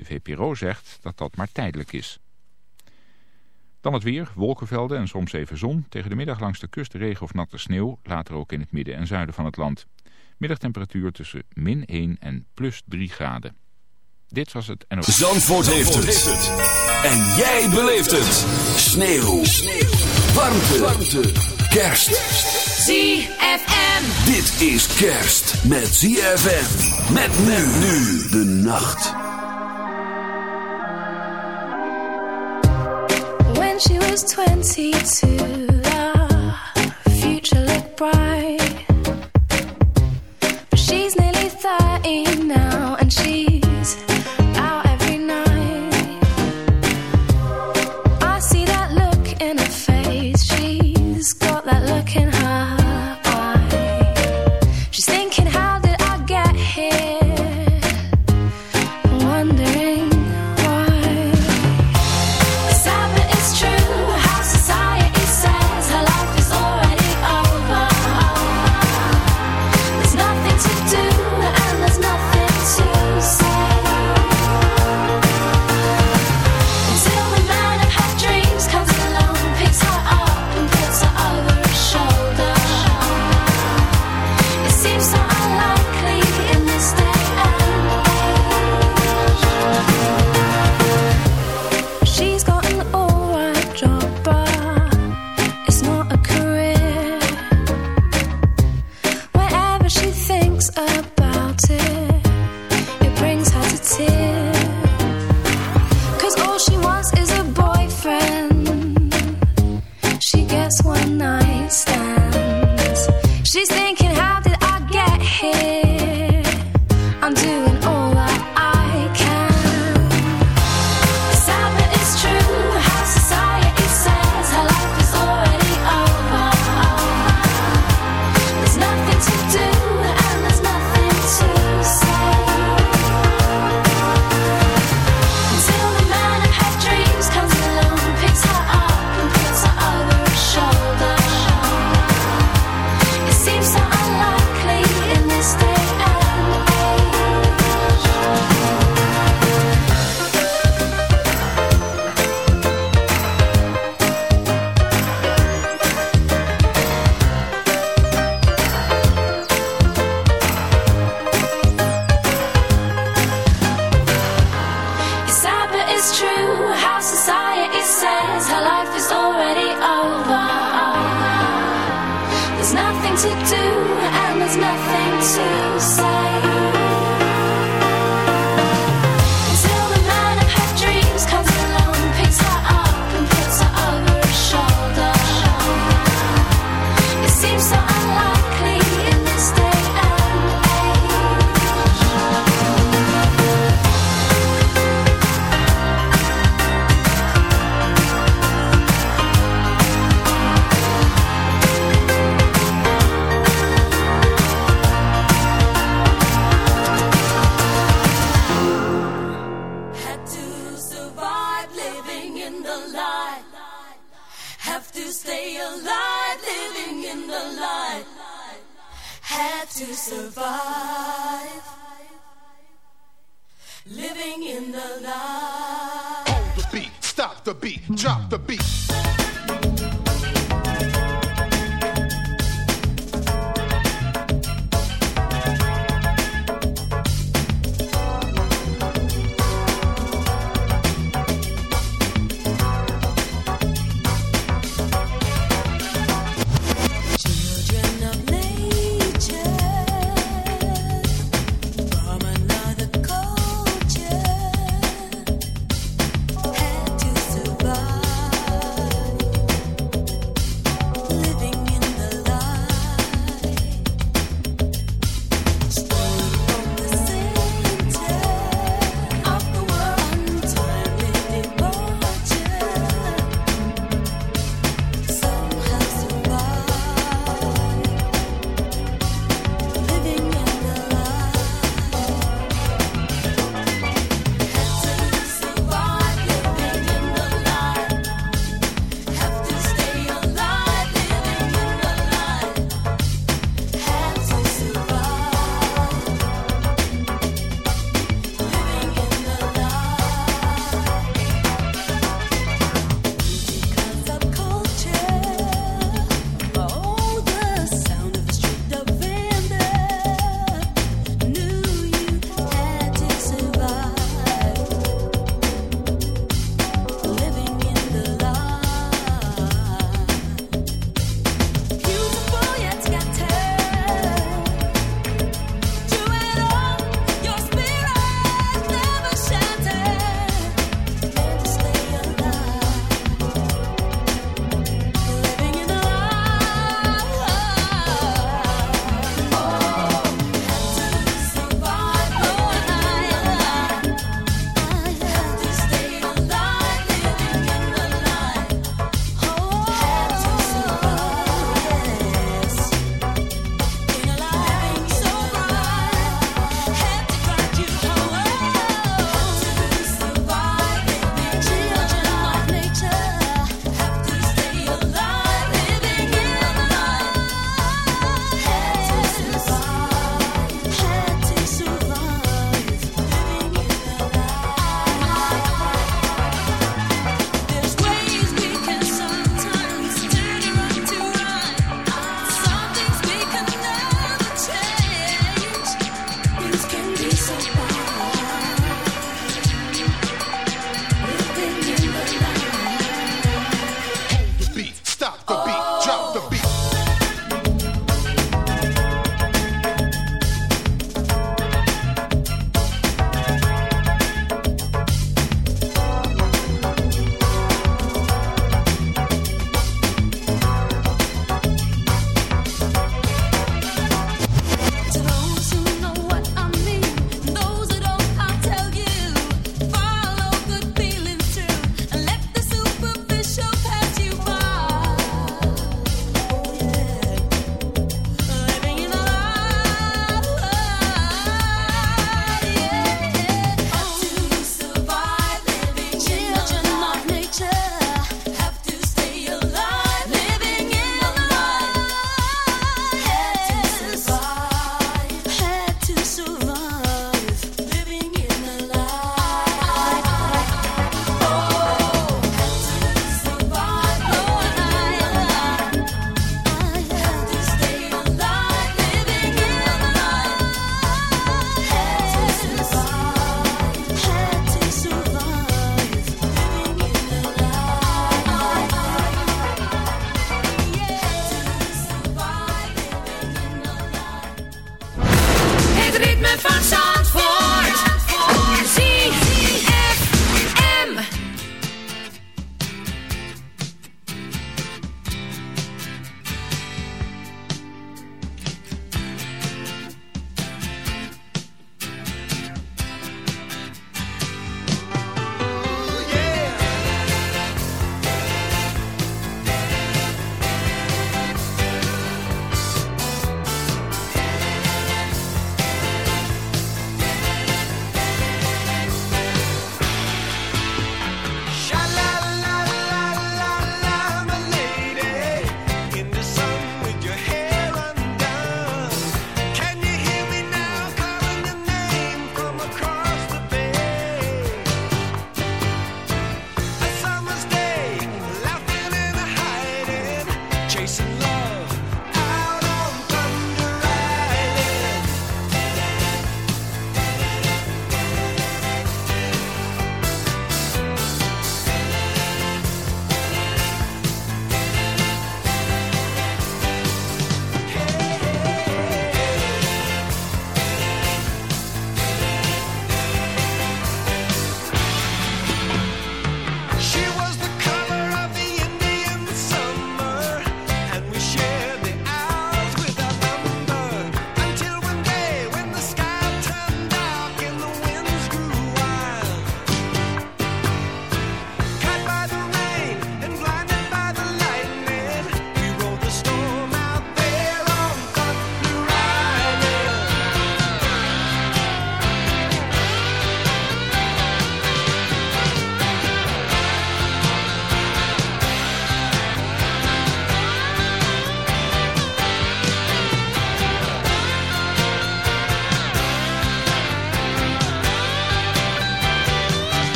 De VPRO zegt dat dat maar tijdelijk is. Dan het weer, wolkenvelden en soms even zon. Tegen de middag langs de kust regen of natte sneeuw. Later ook in het midden en zuiden van het land. Middagtemperatuur tussen min 1 en plus 3 graden. Dit was het NOS. Zandvoort, heeft, het. En jij beleeft het. Sneeuw. Warmte. Warmte. Kerst. ZFM. Dit is kerst met ZFM. Met men nu de nacht. She was 22, the future looked bright.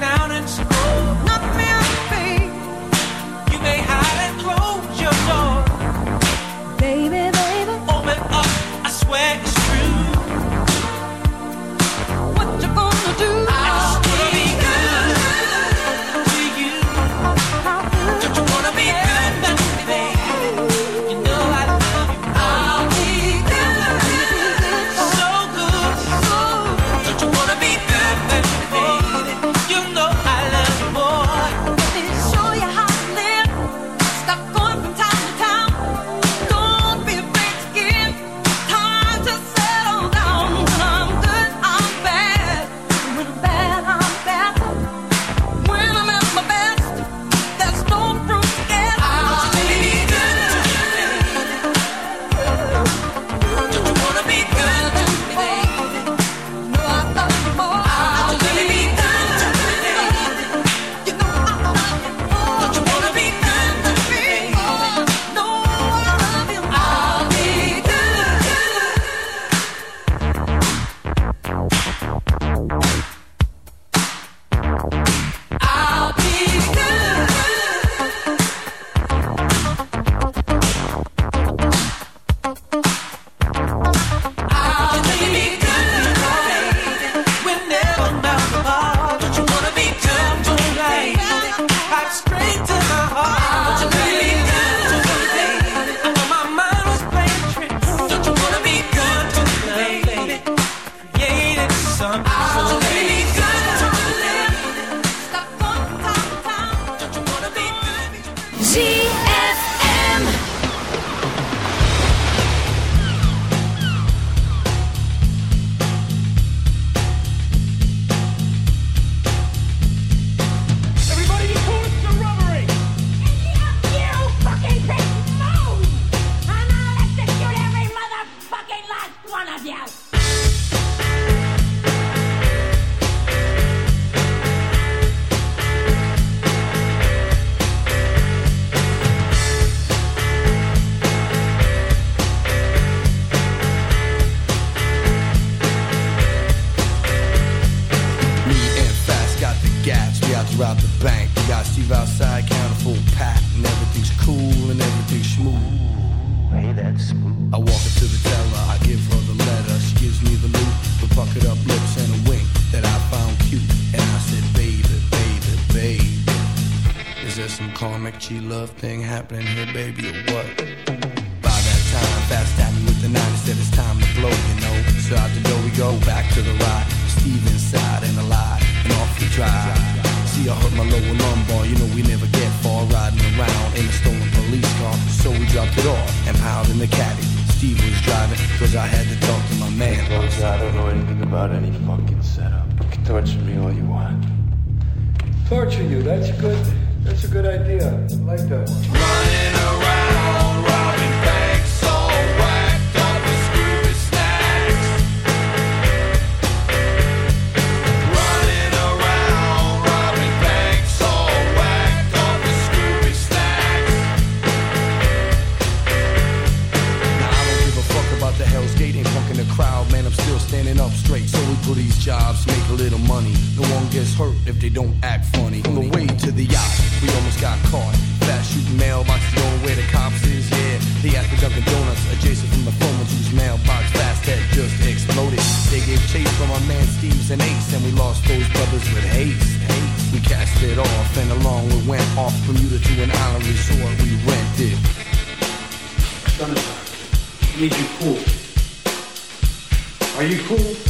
now. Zie money. No one gets hurt if they don't act funny. On the way to the yacht, we almost got caught. Fast shooting mailboxes, knowing where the cops is, yeah. They asked for Dunkin' Donuts adjacent from the phone whose mailbox fast had just exploded. They gave chase from our man Steve's and Ace, and we lost those brothers with haste. We cast it off, and along we went off from Utah to an island resort we rented. I need you cool. Are you cool?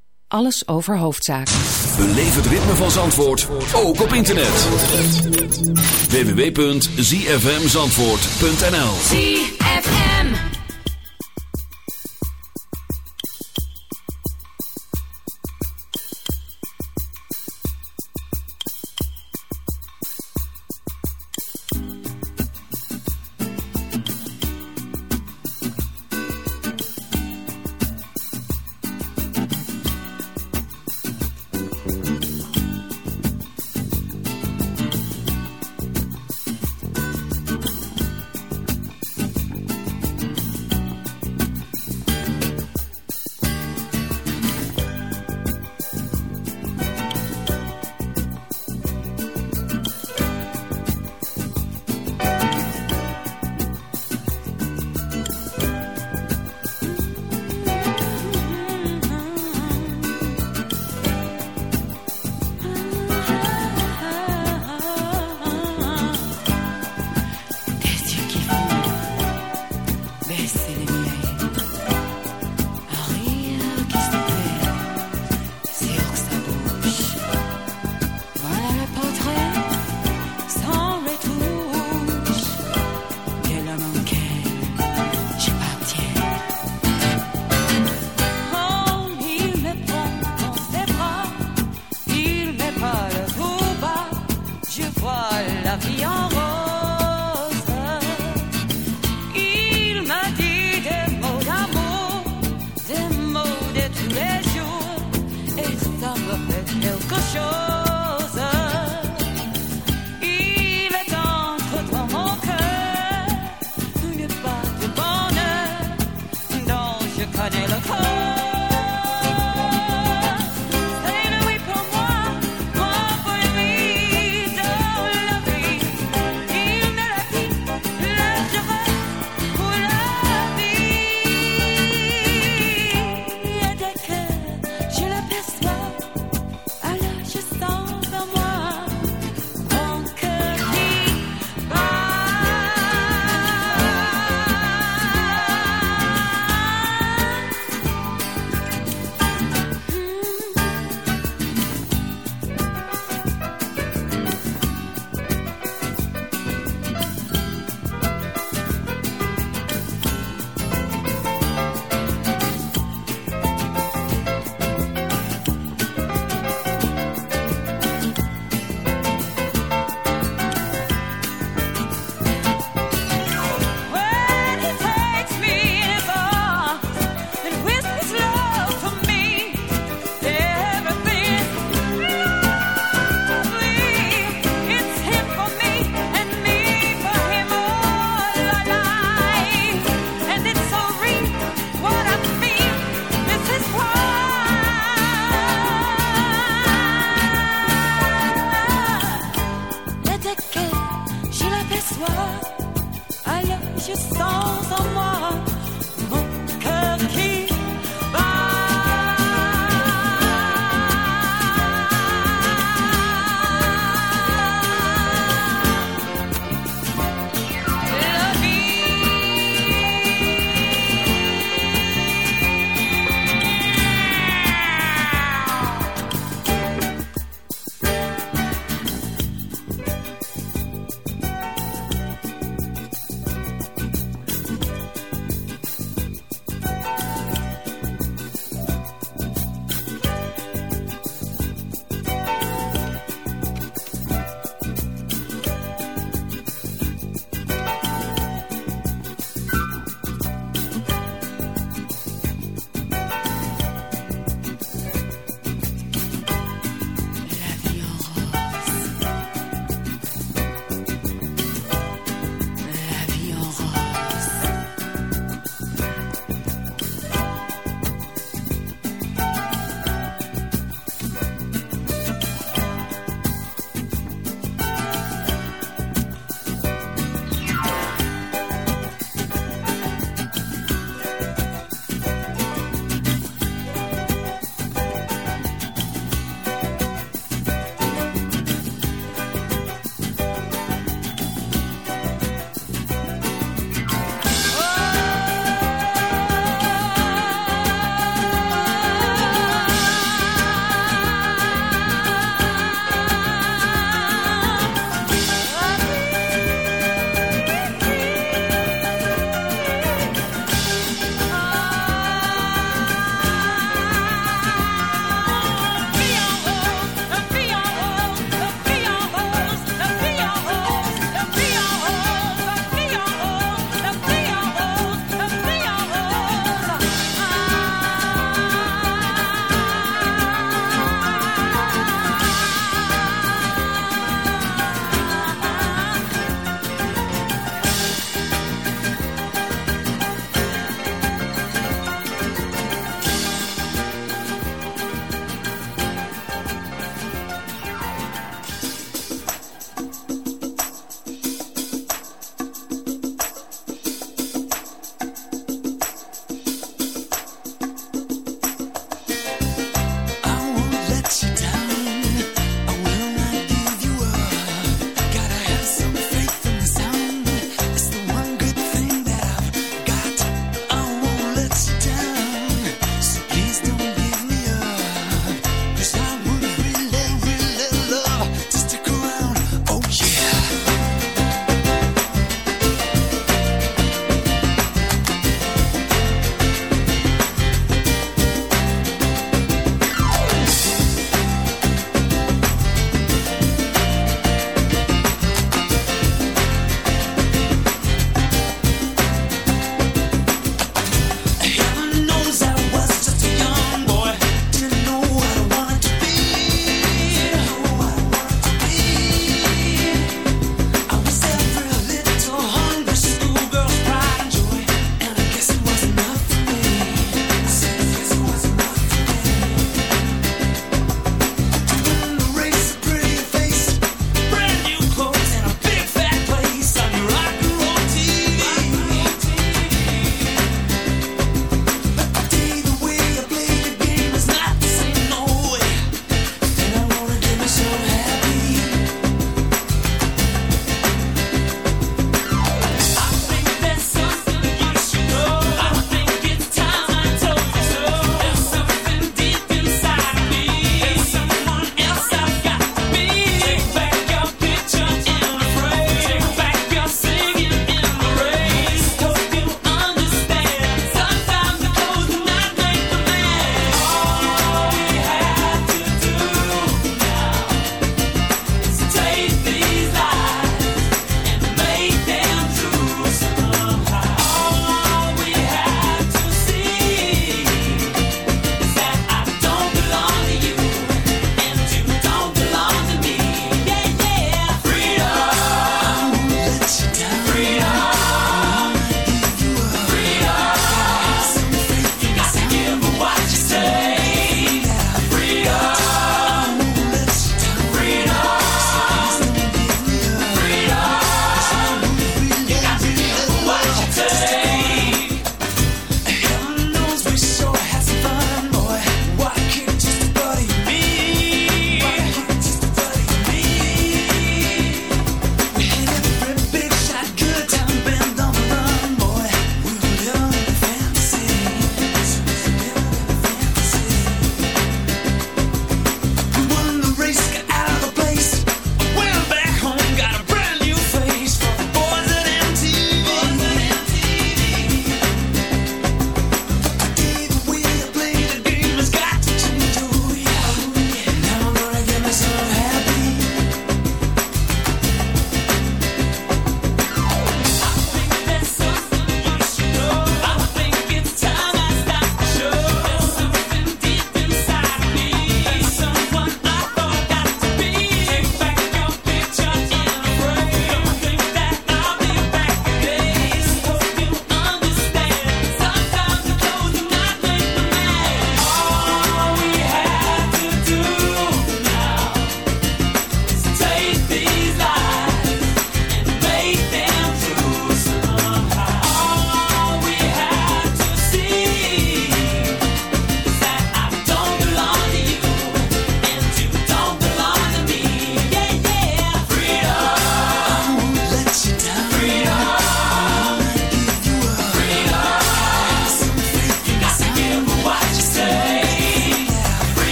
alles over hoofdzaken. Beleef het ritme van Zandvoort, ook op internet. www.zfmzandvoort.nl ZFM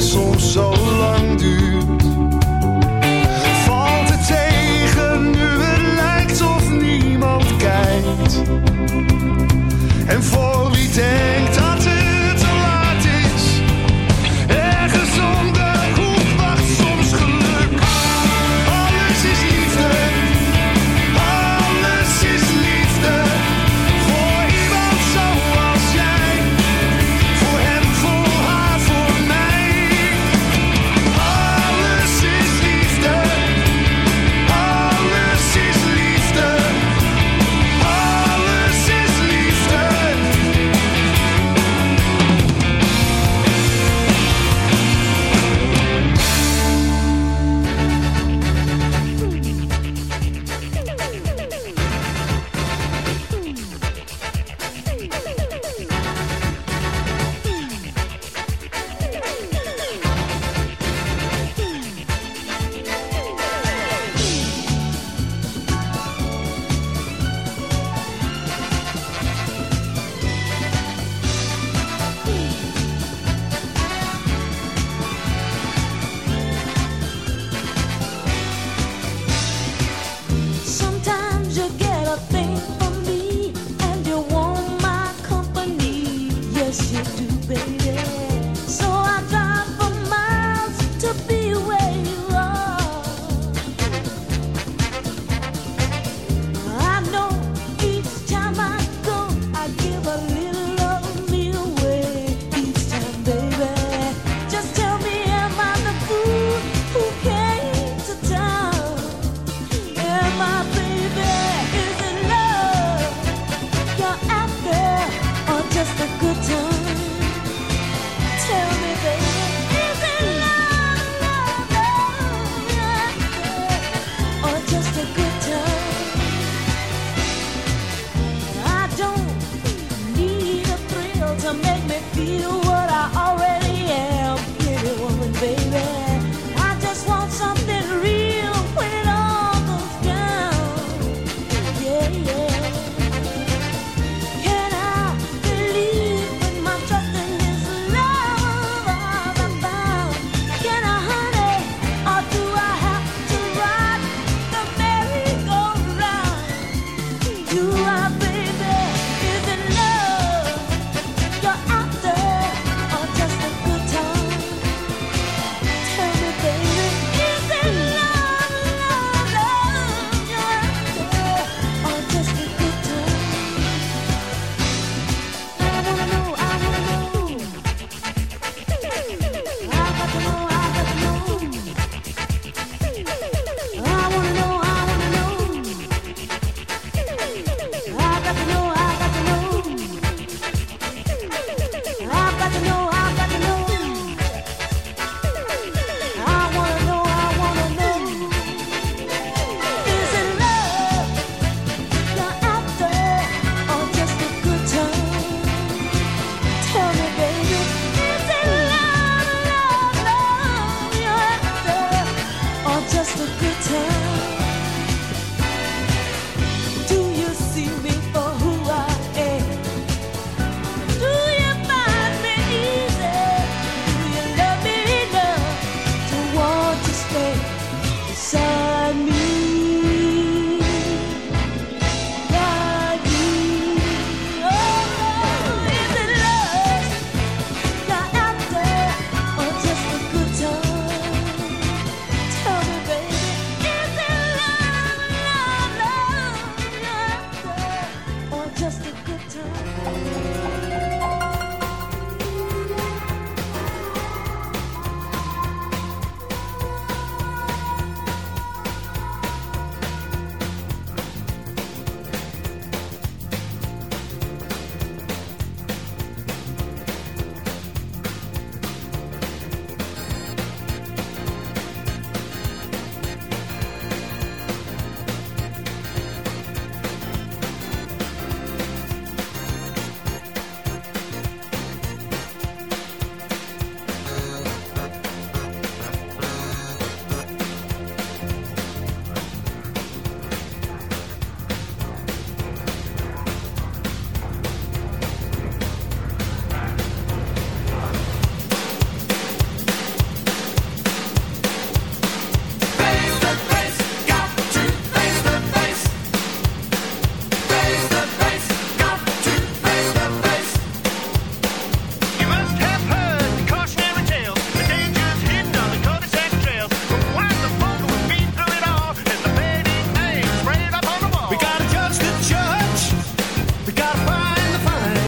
sol.